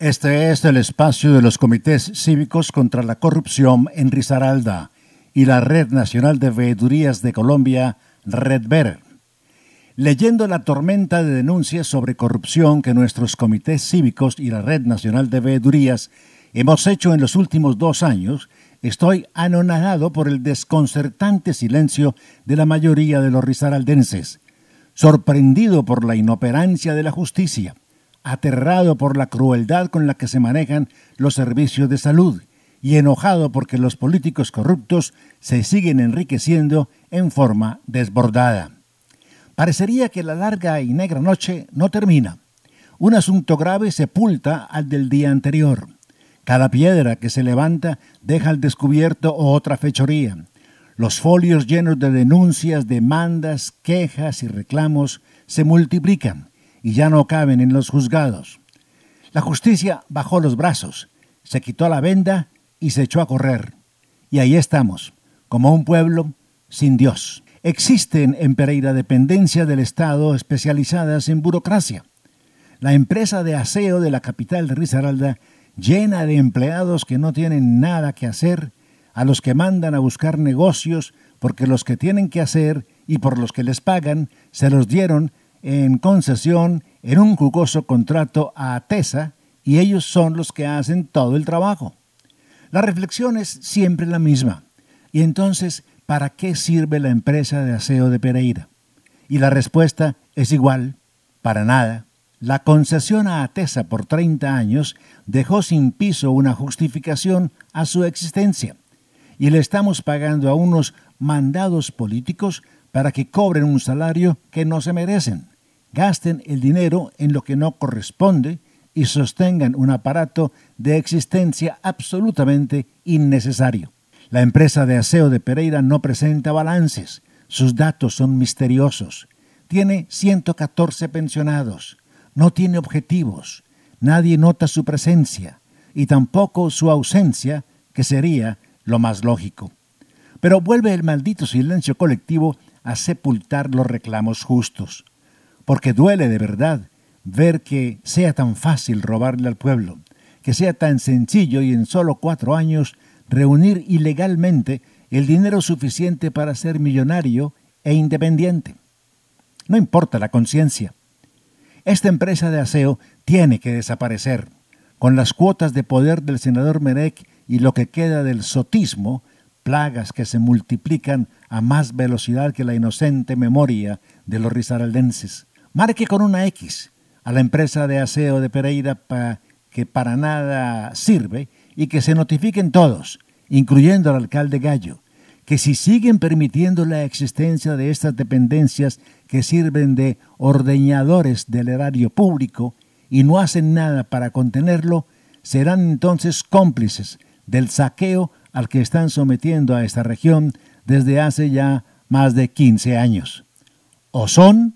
Este es el espacio de los comités cívicos contra la corrupción en Risaralda y la Red Nacional de Veedurías de Colombia, Redver. Leyendo la tormenta de denuncias sobre corrupción que nuestros comités cívicos y la Red Nacional de Veedurías hemos hecho en los últimos dos años, estoy anonadado por el desconcertante silencio de la mayoría de los risaraldenses, sorprendido por la inoperancia de la justicia aterrado por la crueldad con la que se manejan los servicios de salud y enojado porque los políticos corruptos se siguen enriqueciendo en forma desbordada. Parecería que la larga y negra noche no termina. Un asunto grave sepulta al del día anterior. Cada piedra que se levanta deja al descubierto otra fechoría. Los folios llenos de denuncias, demandas, quejas y reclamos se multiplican y ya no caben en los juzgados. La justicia bajó los brazos, se quitó la venda y se echó a correr. Y ahí estamos, como un pueblo sin Dios. Existen en Pereira dependencias del Estado especializadas en burocracia. La empresa de aseo de la capital de Risaralda, llena de empleados que no tienen nada que hacer, a los que mandan a buscar negocios porque los que tienen que hacer y por los que les pagan se los dieron en concesión en un jugoso contrato a Atesa y ellos son los que hacen todo el trabajo. La reflexión es siempre la misma. Y entonces, ¿para qué sirve la empresa de aseo de Pereira? Y la respuesta es igual, para nada. La concesión a Atesa por 30 años dejó sin piso una justificación a su existencia. Y le estamos pagando a unos mandados políticos para que cobren un salario que no se merecen, gasten el dinero en lo que no corresponde y sostengan un aparato de existencia absolutamente innecesario. La empresa de aseo de Pereira no presenta balances, sus datos son misteriosos. Tiene 114 pensionados, no tiene objetivos, nadie nota su presencia y tampoco su ausencia, que sería lo más lógico. Pero vuelve el maldito silencio colectivo a sepultar los reclamos justos, porque duele de verdad ver que sea tan fácil robarle al pueblo, que sea tan sencillo y en solo cuatro años reunir ilegalmente el dinero suficiente para ser millonario e independiente. No importa la conciencia. Esta empresa de aseo tiene que desaparecer. Con las cuotas de poder del senador Merek y lo que queda del sotismo, plagas que se multiplican a más velocidad que la inocente memoria de los risaraldenses. Marque con una X a la empresa de aseo de Pereira que para nada sirve y que se notifiquen todos, incluyendo al alcalde Gallo, que si siguen permitiendo la existencia de estas dependencias que sirven de ordeñadores del erario público y no hacen nada para contenerlo, serán entonces cómplices del saqueo al que están sometiendo a esta región desde hace ya más de 15 años. O son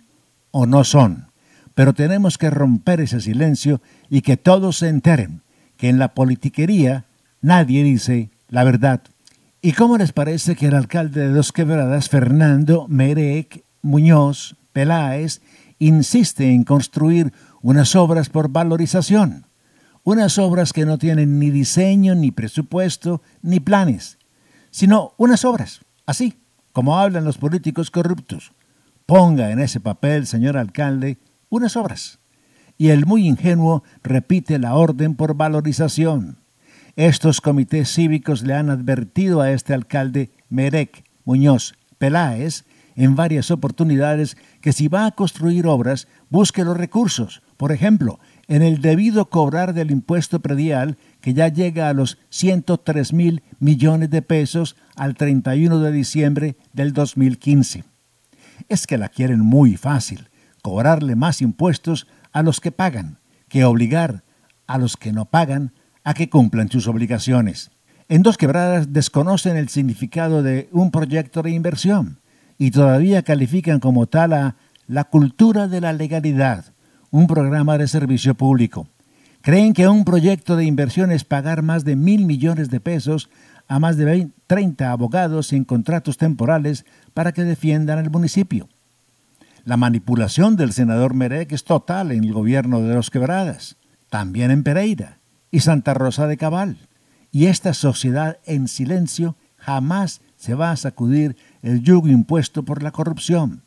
o no son, pero tenemos que romper ese silencio y que todos se enteren que en la politiquería nadie dice la verdad. ¿Y cómo les parece que el alcalde de Dos Quebradas, Fernando Merec Muñoz Peláez, insiste en construir unas obras por valorización? Unas obras que no tienen ni diseño, ni presupuesto, ni planes, sino unas obras, así como hablan los políticos corruptos. Ponga en ese papel, señor alcalde, unas obras. Y el muy ingenuo repite la orden por valorización. Estos comités cívicos le han advertido a este alcalde Merec Muñoz Peláez en varias oportunidades que si va a construir obras, busque los recursos, por ejemplo, en el debido cobrar del impuesto predial que ya llega a los 103 mil millones de pesos al 31 de diciembre del 2015. Es que la quieren muy fácil, cobrarle más impuestos a los que pagan, que obligar a los que no pagan a que cumplan sus obligaciones. En dos quebradas desconocen el significado de un proyecto de inversión y todavía califican como tal a la cultura de la legalidad, un programa de servicio público. Creen que un proyecto de inversión es pagar más de mil millones de pesos a más de 30 abogados en contratos temporales para que defiendan el municipio. La manipulación del senador Merek es total en el gobierno de los quebradas. también en Pereira y Santa Rosa de Cabal. Y esta sociedad en silencio jamás se va a sacudir el yugo impuesto por la corrupción.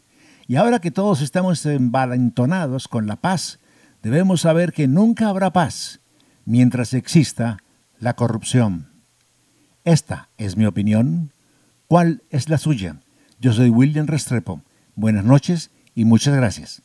Y ahora que todos estamos envalentonados con la paz, debemos saber que nunca habrá paz mientras exista la corrupción. Esta es mi opinión. ¿Cuál es la suya? Yo soy William Restrepo. Buenas noches y muchas gracias.